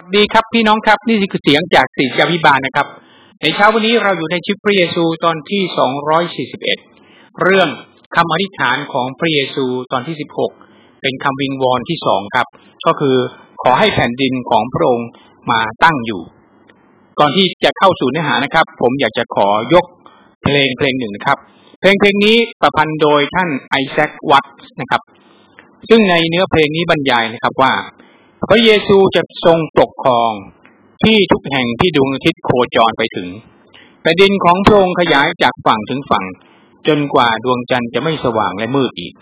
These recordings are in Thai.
สวัสดีครับพี่น้องครับนี่คือเสียงจากศิษยาพิบาลนะครับ ในเช้าวันนี้เราอยู่ในชีวิตพระเยซูตอนที่สองร้อยสี่สิบเอ็ดเรื่องคำอธิษฐานของพระเยซูตอนที่สิบหกเป็นคำวิงวอนที่สองครับ ก็คือขอให้แผ่นดินของพระองค์มาตั้งอยู่ ก่อนที่จะเข้าสู่เนื้อหานะครับ ผมอยากจะขอยกเพลงเพลงหนึ่งนะครับ เพลงเพลงนี้ประพันธ์โดยท่านไอแซควัตส์นะครับ ซึ่งในเนื้อเพลงนี้บรรยายนะครับว่า พระเยซูจะทรงปกครองที่ทุกแห่งที่ดวงอาทิตย์โคจรไปถึงแผ่นดินของพระองค์ขยายจากฝั่งถึงฝั่ง จนกว่าดวงจันทร์จะไม่สว่างและมืดอีก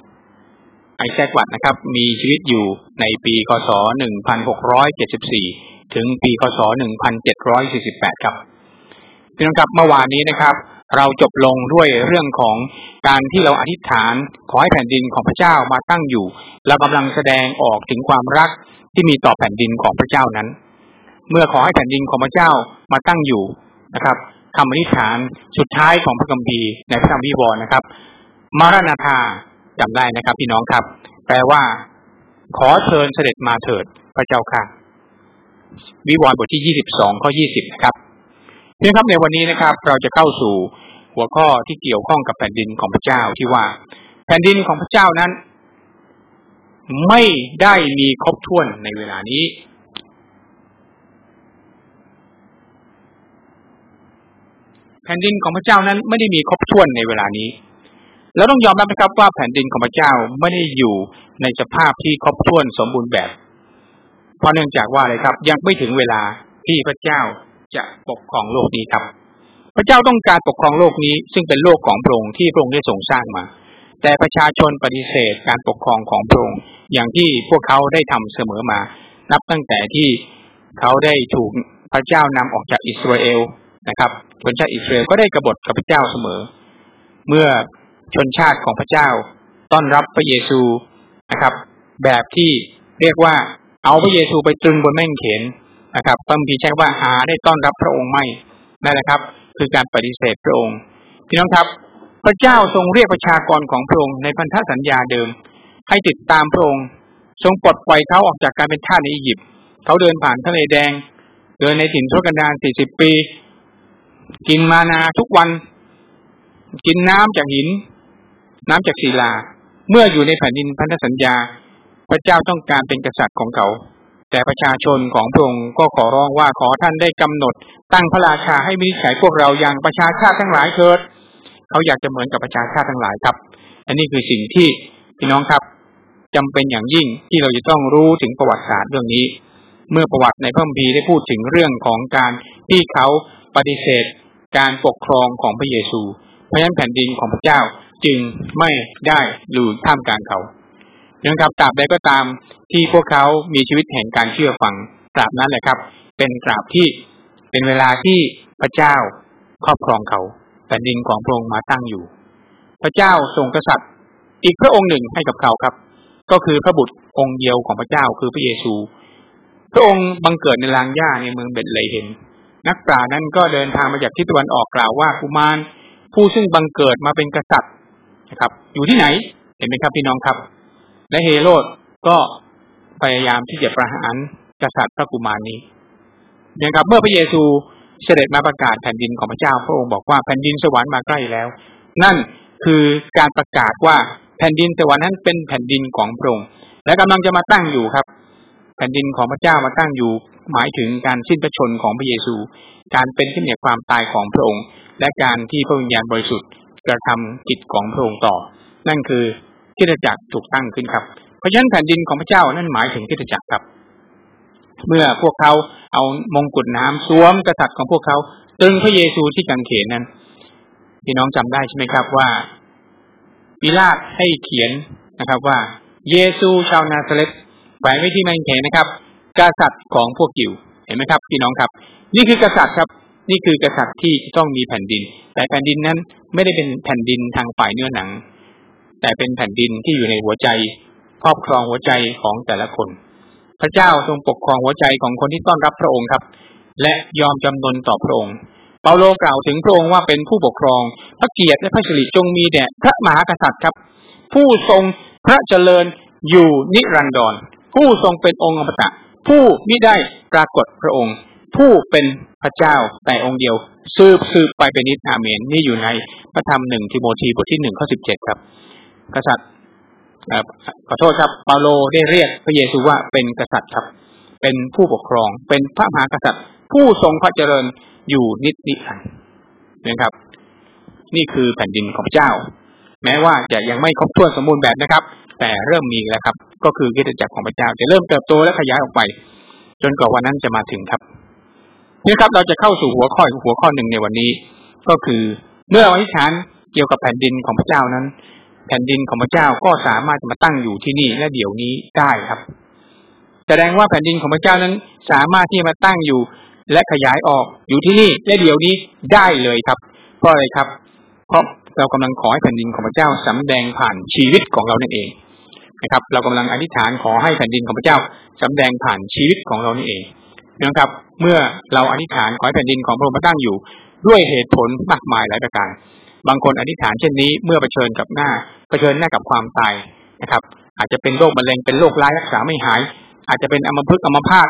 ไอแซควัตนะครับ มีชีวิตอยู่ในปีคศ 1674 ถึงปีคศ 1748 ครับพี่น้องครับเมื่อวานนี้นะครับ เราจบลงด้วยเรื่องของการที่เราอธิษฐาน ขอให้แผ่นดินของพระเจ้ามาตั้งอยู่ เรากำลังแสดงออกถึงความรัก ที่มีต่อแผ่นดินของพระเจ้านั้น เมื่อขอให้แผ่นดินของพระเจ้ามาตั้งอยู่นะครับคำอธิษฐานสุดท้ายของพระคัมภีร์ในพระธรรมวิวรณ์นะครับ มารณาธาจำได้นะครับ พี่น้องครับ แปลว่า ขอเชิญเสด็จมาเถิดพระเจ้าค่ะ วิวรณ์บทที่ยี่สิบสองข้อยี่สิบนะครับเพียงครับในวันนี้นะครับ เราจะเข้าสู่หัวข้อที่เกี่ยวข้องกับแผ่นดินของพระเจ้าที่ว่า แผ่นดินของพระเจ้านั้น ไม่ได้มีครบถ้วนในเวลานี้ แผ่นดินของพระเจ้านั้นไม่ได้มีครบถ้วนในเวลานี้แล้วต้องยอมรับนะครับว่าแผ่นดินของพระเจ้าไม่ได้อยู่ในสภาพที่ครบถ้วนสมบูรณ์แบบ เพราะเนื่องจากว่าอะไรครับ ยังไม่ถึงเวลาที่พระเจ้าจะปกครองโลกนี้ครับ พระเจ้าต้องการปกครองโลกนี้ ซึ่งเป็นโลกของพระองค์ที่พระองค์ได้ทรงสร้างมา แต่ประชาชนปฏิเสธการปกครองของพระองค์อย่างที่พวกเขาได้ทำเสมอมา นับตั้งแต่ที่เขาได้ถูกพระเจ้านำออกจากอิสราเอลนะครับ ชนชาติอิสราเอลก็ได้กบฏกับพระเจ้าเสมอ เมื่อชนชาติของพระเจ้า ต้อนรับพระเยซูนะครับ แบบที่เรียกว่าเอาพระเยซูไปตรึงบนแม่งเขนนะครับพระมีใช้ว่าหาได้ต้อนรับพระองค์ไม่นั่นแหละครับ คือการปฏิเสธพระองค์พี่น้องครับ ระเจ้าทรงเรียกประชากรของพระองค์ในพันธสัญญาเดิม ให้ติดตามพระองค์ ทรงปลดปล่อยเขาออกจากการเป็นทาสในอียิปต์เขาเดินผ่านทะเลแดง เดินในถิ่นทุรกันดารสี่สิบปี กินมานาทุกวัน กินน้ำจากหิน น้ำจากศิลา เมื่ออยู่ในแผ่นดินพันธสัญญา พระเจ้าต้องการเป็นกษัตริย์ของเขา แต่ประชาชนของพระองค์ก็ขอร้องว่าขอท่านได้กำหนด ตั้งพระราชาให้มีฉัยพวกเราอย่างประชาชาติทั้งหลายเถิด เขาอยากจะเหมือนกับประชาชาติทั้งหลายครับ อันนี้คือสิ่งที่พี่น้องครับจำเป็นอย่างยิ่งที่เราจะต้องรู้ถึงประวัติศาสตร์เรื่องนี้ เมื่อประวัติในพระคัมภีร์ได้พูดถึงเรื่องของการที่เขาปฏิเสธ การปกครองของพระเยซูเพราะฉะนั้นแผ่นดินของพระเจ้าจึงไม่ได้อยู่ท่ามกลางเขายังครับตราบใดก็ตามที่พวกเขามีชีวิตแห่งการเชื่อฟังตราบนั้นแหละครับ เป็นตราบที่เป็นเวลาที่พระเจ้าครอบครองเขา แผ่นดินของพระองค์มาตั้งอยู่ พระเจ้าทรงกษัตริย์ อีกพระองค์หนึ่งให้กับเขาครับ ก็คือพระบุตรองค์เดียวของพระเจ้าคือพระเยซู พระองค์บังเกิดในลางหญ้าในเมืองเบตเลเฮมนักปรานั้นก็เดินทางมาจากทิศตะวันออกกล่าวว่ากุมารผู้ซึ่งบังเกิดมาเป็นกษัตริย์นะครับ อยู่ที่ไหนเห็นไหมครับพี่น้องครับ และเฮโรดก็พยายามที่จะประหารกษัตริย์พระกุมารนี้นะครับเมื่อพระเยซู เสด็จมาประกาศแผ่นดินของพระเจ้าพระองค์บอกว่าแผ่นดินสวรรค์มาใกล้แล้ว นั่นคือการประกาศว่าแผ่นดินสวรรค์นั้นเป็นแผ่นดินของพระองค์และกำลังจะมาตั้งอยู่ครับ แผ่นดินของพระเจ้ามาตั้งอยู่ หมายถึงการสิ้นพระชนของพระเยซู การเป็นขึ้นเหนือความตายของพระองค์ และการที่พระวิญญาณบริสุทธิ์กระทำกิจของพระองค์ต่อ นั่นคือทิฏจักรถูกตั้งขึ้นครับ เพราะฉะนั้นแผ่นดินของพระเจ้านั่นหมายถึงทิฏจักรครับ เมื่อพวกเขาเอามงกุฎน้ำสวมกษัตริย์ของพวกเขาตึงพระเยซูที่กังเขนนั้นพี่น้องจำได้ใช่ไหมครับว่าปิลาตให้เขียนนะครับว่า เยซูชาวนาซาเรตแฝงไว้ที่มันเขนนะครับ กษัตริย์ของพวกยิวเห็นไหมครับ พี่น้องครับ นี่คือกษัตริย์ครับ นี่คือกษัตริย์ที่ต้องมีแผ่นดิน แต่แผ่นดินนั้นไม่ได้เป็นแผ่นดินทางฝ่ายเนื้อหนัง แต่เป็นแผ่นดินที่อยู่ในหัวใจครอบครองหัวใจของแต่ละคน พระเจ้าทรงปกครองหัวใจของคนที่ต้อนรับพระองค์ครับ และยอมจำนนต่อพระองค์ เปาโลกล่าวถึงพระองค์ว่าเป็นผู้ปกครอง พระเกียรติและพระสิริจงมีแด่พระมหากษัตริย์ครับ ผู้ทรงพระเจริญอยู่นิรันดร ผู้ทรงเป็นองค์อมตะ ผู้มิได้ปรากฏพระองค์ ผู้เป็นพระเจ้าแต่องค์เดียว ซืบซืบไปเป็นนิดอาเมน นี่อยู่ในพระธรรมหนึ่งทิโมธีบทที่หนึ่งข้อสิบเจ็ดครับ กษัตริย์ ขอโทษครับเปาโลได้เรียกพระเยซูว่าเป็นกษัตริย์ครับ เป็นผู้ปกครอง เป็นพระมหากษัตริย์ ผู้ทรงพระเจริญอยู่นิดนิรันดร์นะครับ นี่คือแผ่นดินของพระเจ้า แม้ว่าจะยังไม่ครบถ้วนสมบูรณ์แบบนะครับ แต่เริ่มมีแล้วครับ ก็คือกิจจักรของพระเจ้า จะเริ่มเติบโตและขยายออกไป จนกว่าวันนั้นจะมาถึงครับนี่ครับ เราจะเข้าสู่หัวข้อหัวข้อหนึ่งในวันนี้ ก็คือเมื่ออธิษฐานเกี่ยวกับแผ่นดินของพระเจ้านั้น แผ่นดินของพระเจ้าก็สามารถจะมาตั้งอยู่ที่นี่และเดี๋ยวนี้ได้ครับ แสดงว่าแผ่นดินของพระเจ้านั้นสามารถที่จะมาตั้งอยู่ และขยายออกอยู่ที่นี่และเดี๋ยวนี้ได้เลยครับ เพราะอะไรครับ เพราะเรากำลังขอให้แผ่นดินของพระเจ้าสำแดงผ่านชีวิตของเรานั่นเองนะครับ เรากำลังอธิษฐานขอให้แผ่นดินของพระเจ้าสำแดงผ่านชีวิตของเรานี่เองนะครับ เมื่อเราอธิษฐานขอให้แผ่นดินของพระองค์มาตั้งอยู่ด้วยเหตุผลมากมายหลายประการ บางคนอธิษฐานเช่นนี้เมื่อเผชิญกับหน้า เผชิญหน้ากับความตายนะครับ อาจจะเป็นโรคมะเร็งเป็นโรคร้ายรักษาไม่หาย อาจจะเป็นอัมพฤกษ์อัมพาต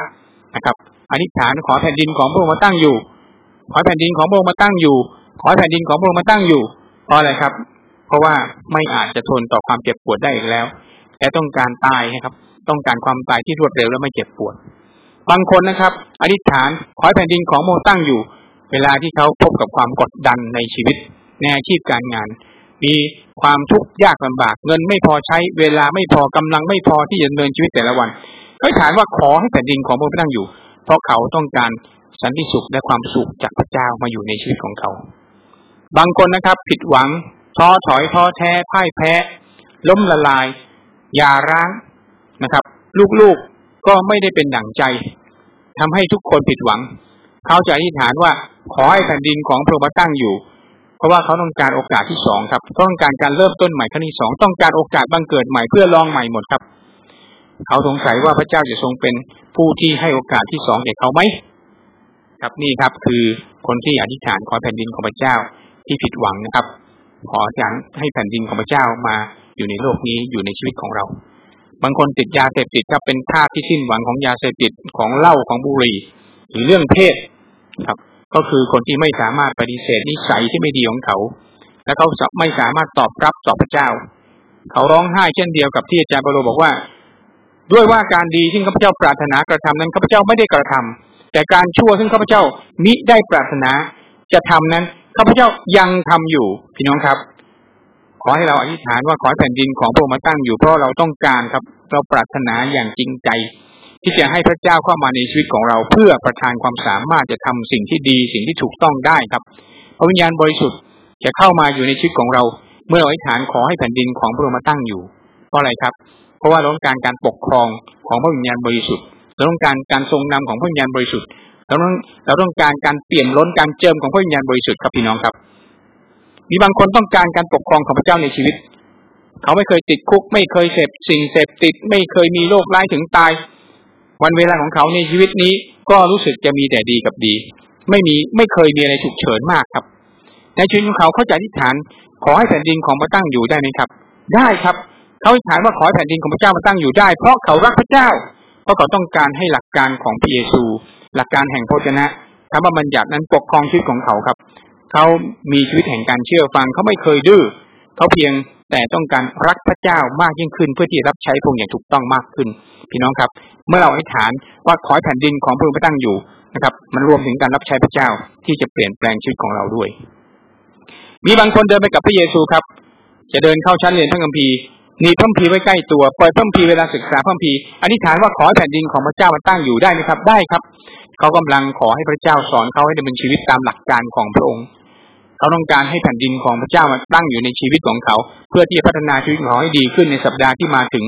นะครับอธิษฐานขอแผ่นดินของพระองค์มาตั้งอยู่ ขอแผ่นดินของพระองค์มาตั้งอยู่ ขอแผ่นดินของพระองค์มาตั้งอยู่เพราะอะไรครับ เพราะว่าไม่อาจจะทนต่อความเจ็บปวดได้อีกแล้วและต้องการตายนะครับ ต้องการความตายที่รวดเร็วและไม่เจ็บปวด บางคนนะครับ อธิษฐานขอแผ่นดินของพระองค์ตั้งอยู่ เวลาที่เขาพบกับความกดดันในชีวิตในอาชีพการงาน มีความทุกข์ยากลำบาก เงินไม่พอใช้เวลาไม่พอกำลังไม่พอที่จะดำเนินชีวิตแต่ละวันก็ถามว่าขอให้แผ่นดินของพระองค์ตั้งอยู่ เพราะเขาต้องการสันติสุขและความสุขจากพระเจ้ามาอยู่ในชีวิตของเขา บางคนนะครับ ผิดหวังท้อถอยท้อแท้พ่ายแพ้ ล้มละลายยาร้างนะครับ ลูกๆก็ไม่ได้เป็นดั่งใจทำให้ทุกคนผิดหวัง เขาจะอธิษฐานว่าขอให้แผ่นดินของพระองค์ตั้งอยู่ เพราะว่าเขาต้องการโอกาสที่สองครับต้องการการเริ่มต้นใหม่ครั้งที่สองต้องการโอกาสบังเกิดใหม่เพื่อลองใหม่หมดครับ เขาสงสัยว่าพระเจ้าจะทรงเป็นผู้ที่ให้โอกาสที่สองแก่เขาไหมครับนี่ครับคือคนที่อธิษฐานขอแผ่นดินของพระเจ้าที่ผิดหวังนะครับ ขอจางให้แผ่นดินของพระเจ้ามาอยู่ในโลกนี้อยู่ในชีวิตของเรา บางคนติดยาเสพติดครับเป็นท่าที่สิ้นหวังของยาเสพติดของเหล้าของบุหรี่ หรือเรื่องเพศครับ ก็คือคนที่ไม่สามารถปฏิเสธนิสัยที่ไม่ดีของเขา และเขาไม่สามารถตอบรับต่อพระเจ้า เขาร้องไห้เช่นเดียวกับที่อาจารย์เปโลบอกว่า ด้วยว่าการดีที่ข้าพเจ้าปรารถนากระทำนั้นข้าพเจ้าไม่ได้กระทำแต่การชั่วซึ่งข้าพเจ้ามิได้ปรารถนาจะทำนั้นข้าพเจ้ายังทำอยู่พี่น้องครับ ขอให้เราอธิษฐานว่าขอแผ่นดินของพระองค์มาตั้งอยู่เพราะเราต้องการครับ เราปรารถนาอย่างจริงใจ ที่จะให้พระเจ้าเข้ามาในชีวิตของเรา เพื่อประทานความสามารถจะทำสิ่งที่ดีสิ่งที่ถูกต้องได้ครับพระวิญญาณบริสุทธิ์จะเข้ามาอยู่ในชีวิตของเรา เมื่อเราอธิษฐานขอให้แผ่นดินของพระองค์มาตั้งอยู่ เพราะอะไรครับ เพราะว่าเราต้องการการปกครองของพระวิญญาณบริสุทธิ์เราต้องการการทรงนำของพระวิญญาณบริสุทธิ์เราต้องเราต้องการการเปลี่ยนล้นการเจิมของพระวิญญาณบริสุทธิ์ครับพี่น้องครับ มีบางคนต้องการการปกครองของพระเจ้าในชีวิต เขาไม่เคยติดคุก ไม่เคยเสพสิ่งเสพติด ไม่เคยมีโรคร้ายถึงตาย วันเวลาของเขาในชีวิตนี้ก็รู้สึกจะมีแต่ดีกับดี ไม่มีไม่เคยมีอะไรฉุกเฉินมากครับ ในชีวิตของเขาเขาจะอธิษฐาน ขอให้แผ่นดินของพระตั้งอยู่ได้ไหมครับ ได้ครับ เขาถามว่าขอแผ่นดินของพระเจ้ามาตั้งอยู่ได้ เพราะเขารักพระเจ้า เพราะเขาต้องการให้หลักการของพระเยซู หลักการแห่งพระชนะธรรมบัญญัตินั้นปกครองชีวิตของเขาครับ เขามีชีวิตแห่งการเชื่อฟังเขาไม่เคยดื้อ เขาเพียงแต่ต้องการรักพระเจ้ามากยิ่งขึ้น เพื่อที่รับใช้พระองค์อย่างถูกต้องมากขึ้น พี่น้องครับ เมื่อเราอธิษฐานว่าขอแผ่นดินของพระองค์ตั้งอยู่นะครับ มันรวมถึงการรับใช้พระเจ้าที่จะเปลี่ยนแปลงชีวิตของเราด้วย มีบางคนเดินไปกับพระเยซูครับ จะเดินเข้าชั้นเรียนพระคัมภีร์มีพัมพีไว้ใกล้ตัวปล่อยพัมพีเวลาศึกษาพัมพีอธิษฐานว่าขอแผ่นดินของพระเจ้ามาตั้งอยู่ได้ไหมครับ ได้ครับ เขากำลังขอให้พระเจ้าสอนเขาให้ดำเนินชีวิตตามหลักการของพระองค์ เขาต้องการให้แผ่นดินของพระเจ้ามาตั้งอยู่ในชีวิตของเขา เพื่อที่จะพัฒนาชีวิตของเขาให้ดีขึ้นในสัปดาห์ที่มาถึง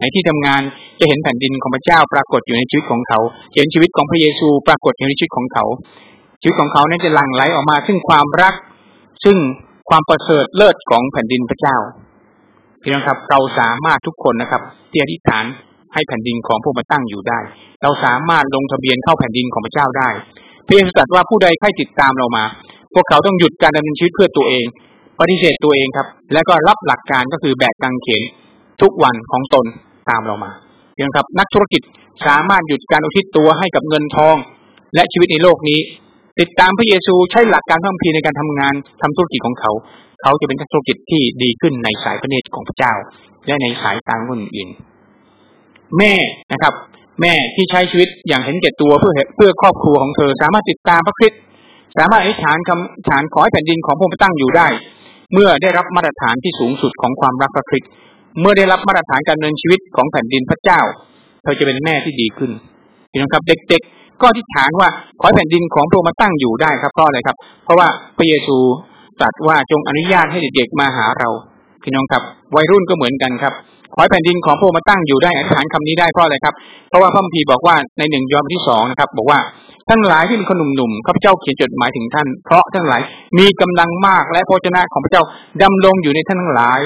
ในที่ทำงานจะเห็นแผ่นดินของพระเจ้าปรากฏอยู่ในชีวิตของเขา เห็นชีวิตของพระเยซูปรากฏอยู่ในชีวิตของเขา ชีวิตของเขานั้นจะหลั่งไหลออกมา ซึ่งความรัก ซึ่งความประเสริฐเลิศของแผ่นดินพระเจ้าพี่น้องครับ เราสามารถทุกคนนะครับที่อธิษฐานให้แผ่นดินของพวกมาตั้งอยู่ได้ เราสามารถลงทะเบียนเข้าแผ่นดินของพระเจ้าได้พระเยซูตรัสว่าผู้ใดใครติดตามเรามา พวกเขาต้องหยุดการดำเนินชีวิตเพื่อตัวเอง ปฏิเสธตัวเองครับ แล้วก็รับหลักการก็คือแบกกางเขนทุกวันของตนตามเรามานะครับ นักธุรกิจสามารถหยุดการอุทิศตัวให้กับเงินทอง และชีวิตในโลกนี้ ติดตามพระเยซูใช้หลักการพังพีในการทำงานทำธุรกิจของเขา เขาจะเป็นนักธุรกิจที่ดีขึ้นในสายพระเนตรของพระเจ้า และในสายตาคนอื่นแม่นะครับ แม่ที่ใช้ชีวิตอย่างเห็นแก่ตัวเพื่อเพื่อครอบครัวของเธอ สามารถติดตามพระคริสต์ สามารถอธิษฐานคำฐานขอให้แผ่นดินของพระองค์ตั้งอยู่ได้ เมื่อได้รับมาตรฐานที่สูงสุดของความรักพระคริสต์เมื่อได้รับมาตรฐานการเงินชีวิตของแผ่นดินพระเจ้า เธอจะเป็นแม่ที่ดีขึ้นพี่น้องครับเด็ก ๆ ก็อธิษฐานว่าขอให้แผ่นดินของพระองค์มาตั้งอยู่ได้ครับเพราะอะไรครับ เพราะว่าพระเยซูตรัสว่าจงอนุญาตให้เด็กๆมาหาเราพี่น้องครับวัยรุ่นก็เหมือนกันครับขอให้แผ่นดินของพระองค์มาตั้งอยู่ได้อธิษฐานคำนี้ได้เพราะอะไรครับ เพราะว่าพระคัมภีร์บอกว่าในหนึ่งยอห์นที่สองนะครับ บอกว่า ทั้งหลายที่เป็นคนหนุ่มๆข้าพเจ้าเขียนจดหมายถึงท่าน เพราะทั้งหลายมีกำลังมากและพระเจ้าของพระเจ้าดำรงอยู่ในท่านทั้งหลาย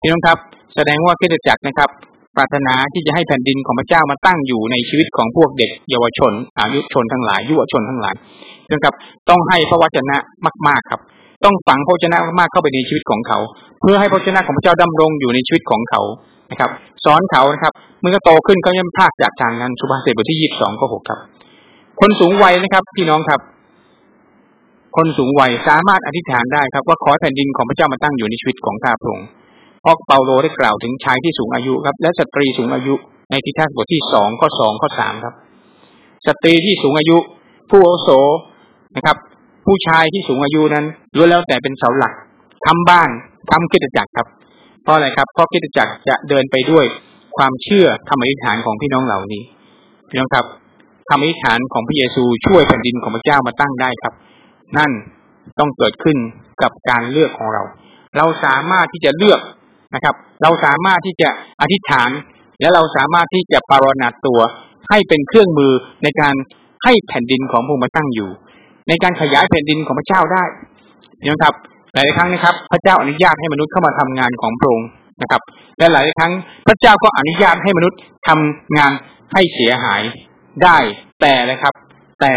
พี่น้องครับ แสดงว่าคริสตจักรนะครับ ปรารถนาที่จะให้แผ่นดินของพระเจ้ามาตั้งอยู่ในชีวิตของพวกเด็ก เยาวชน อายุชนทั้งหลาย ยุวชนทั้งหลายนะครับ ต้องให้พระวจนะมากๆครับ ต้องฝังพระวจนะมากๆเข้าไปในชีวิตของเขา เพื่อให้พระวจนะของพระเจ้าดำรงอยู่ในชีวิตของเขานะครับ สอนเขานะครับ เมื่อโตขึ้นเขาย่อมพลาดจากทางนั้นสุภาษิตบทที่ยี่สิบสองข้อหกครับ คนสูงวัยนะครับ พี่น้องครับ คนสูงวัยสามารถอธิษฐานได้ครับ ว่าขอแผ่นดินของพระเจ้ามาตั้งอยู่ในชีวิตของข้าพระองค์เพราะเปาโลได้กล่าวถึงชายที่สูงอายุครับ และสตรีสูงอายุในทิทัศบทที่สองข้อสองข้อสามครับ สตรีที่สูงอายุ ผู้อาโสนะครับ ผู้ชายที่สูงอายุนั้นล้วนแล้วแต่เป็นเสาหลักทำบ้านทำกิจจักรครับ เพราะอะไรครับเพราะกิจจักรจะเดินไปด้วยความเชื่อคำอธิษฐานของพี่น้องเหล่านี้พี่น้องครับ คำอธิษฐานของพระเยซูช่วยแผ่นดินของพระเจ้ามาตั้งได้ครับ นั่นต้องเกิดขึ้นกับการเลือกของเรา เราสามารถที่จะเลือกนะครับ เราสามารถที่จะอธิษฐาน และเราสามารถที่จะปรนนาตัวให้เป็นเครื่องมือในการให้แผ่นดินของพระองค์มาตั้งอยู่ ในการขยายแผ่นดินของพระเจ้าได้นะครับ หลายครั้งนะครับ พระเจ้าอนุญาตให้มนุษย์เข้ามาทำงานของพระองค์นะครับ และหลายครั้งพระเจ้าก็อนุญาตให้มนุษย์ทำงานให้เสียหาย ได้แต่นะครับ แต่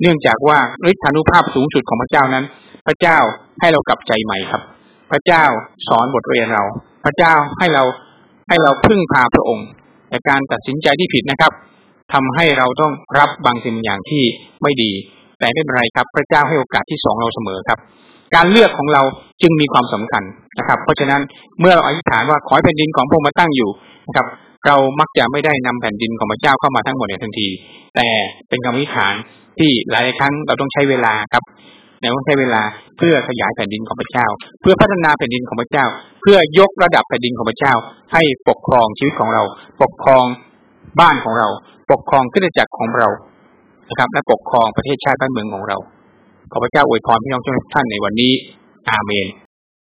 เนื่องจากว่าฤทธานุภาพสูงสุดของพระเจ้านั้น พระเจ้าให้เรากลับใจใหม่ครับ พระเจ้าสอนบทเรียนเรา พระเจ้าให้เราให้เราพึ่งพาพระองค์ แต่การตัดสินใจที่ผิดนะครับทำให้เราต้องรับบางสิ่งอย่างที่ไม่ดี แต่ไม่เป็นไรครับ พระเจ้าให้โอกาสที่สองเราเสมอครับ การเลือกของเราจึงมีความสำคัญนะครับ เพราะฉะนั้นเมื่อเราอธิษฐานว่าขอให้แผ่นดินของพระองค์มาตั้งอยู่นะครับ เรามักจะไม่ได้นำแผ่นดินของพระเจ้าเข้ามาทั้งหมดในทันที แต่เป็นคำอธิษฐานที่หลายครั้งเราต้องใช้เวลาครับเราต้องใช้เวลาเพื่อขยายแผ่นดินของพระเจ้า เพื่อพัฒนาแผ่นดินของพระเจ้า เพื่อยกระดับแผ่นดินของพระเจ้า ให้ปกครองชีวิตของเรา ปกครองบ้านของเรา ปกครองขึ้นจักรของเรานะครับ และปกครองประเทศชาติบ้านเมืองของเราขอพระเจ้าอวยพรพี่น้องทุกท่านในวันนี้ อาเมน